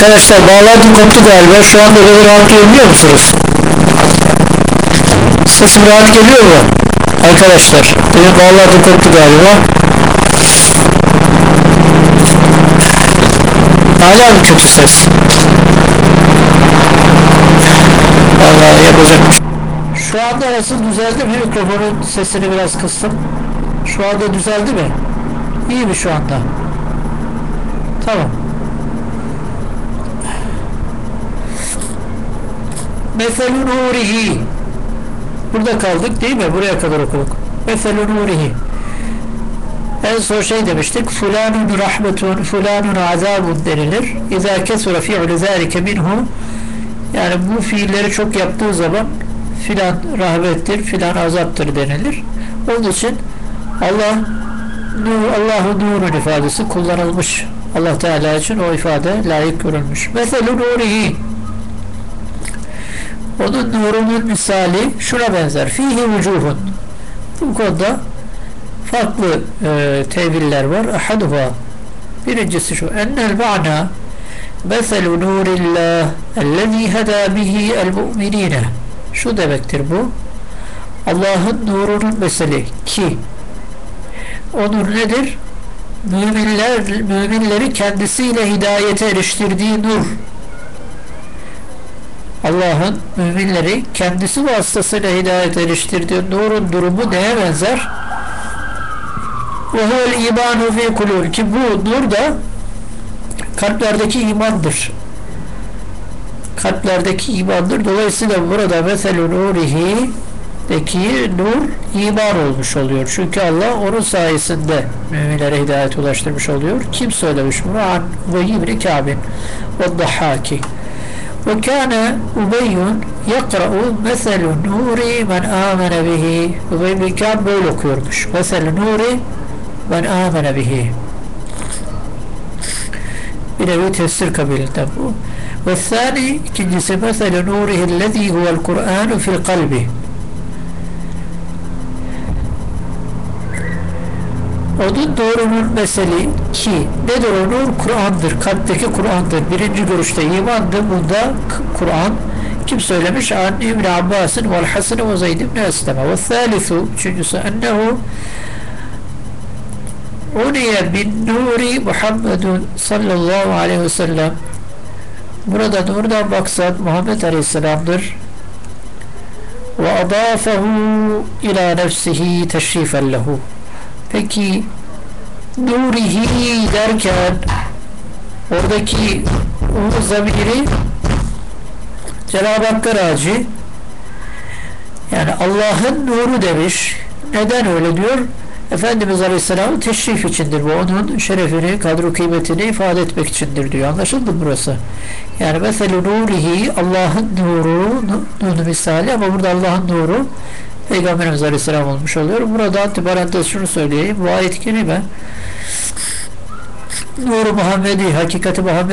Arkadaşlar bağlantı koptu galiba. Şu anda beni rahat duyabiliyor musunuz? Sesim rahat geliyor mu? Arkadaşlar. Benim bağlantı koptu galiba. Hala mı kötü ses? Vallahi yapacak bir şey. Şu anda nasıl düzeldi mi? Mikrofonun sesini biraz kıstım. Şu anda düzeldi mi? İyi mi şu anda? Tamam. Meselü nurihi Burada kaldık değil mi? Buraya kadar okuduk. Meselü nurihi En son şey demiştik. Fulanun rahmetun, fulanun azabun denilir. İzâ kesura fi'lu zâlike minhu Yani bu fiilleri çok yaptığı zaman filan rahmettir, filan azaptır denilir. Onun için Allah Allahu nurun ifadesi kullanılmış. Allah Teala için o ifade layık görülmüş. Meselü nurihi onun nurunun misali şuna benzer. Fihi vücuhun. Bu konuda farklı e, teviller var. Ahaduha birincisi şu. Ennel ma'na meselu nurillah ellezî hedâ bihi el mu'minîne şu demektir bu. Allah'ın nurunun meseli ki o nur nedir? Müminler, müminleri kendisiyle hidayete eriştirdiği nur. Allah'ın müminleri kendisi vasıtasıyla hidayete eriştirdiği nurun durumu neye benzer? Ve huvel imanu fi kulub ki bu nur da kalplerdeki imandır. Kalplerdeki imandır. Dolayısıyla burada meselü nurihi deki nur iman olmuş oluyor. Çünkü Allah onun sayesinde müminlere hidayet ulaştırmış oluyor. Kim söylemiş bunu? An Ubey ibn Kâb'in ve Dahhaki. Ve kâne Ubeyyun yakra'u meselü nuri men amene bihi. Ubey ibn Kâb böyle okuyormuş. Meselü nuri men amene bihi. Bir nevi tefsir kabilinden bu. Ve thani ikincisi meselü nurihi lezî huvel Kur'anu fil kalbi. Onun doğrunun meseli ki nedir o? Kur'an'dır. Kalpteki Kur'an'dır. Birinci görüşte imandır. Bunda Kur'an kim söylemiş? An İbn Abbas'ın vel Hasan ve Zeyd ibn Esleme. Ve thalithu üçüncüsü ennehu uniye bin nuri Muhammedun sallallahu aleyhi ve sellem burada nurdan maksat Muhammed aleyhisselamdır ve adafehu ila nefsihi teşrifen lehu peki nurihi derken oradaki o zamiri Cenab-ı Hakk'a raci yani Allah'ın nuru demiş neden öyle diyor Efendimiz Aleyhisselam'ın teşrif içindir bu. Onun şerefini, kadro kıymetini ifade etmek içindir diyor. Anlaşıldı mı burası? Yani mesela nurihi Allah'ın nuru nuru misali ama burada Allah'ın nuru Peygamberimiz Aleyhisselam olmuş oluyor. Burada antiparantez şunu söyleyeyim. Bu ayet kerime Nuru Muhammedi, hakikati Muhammed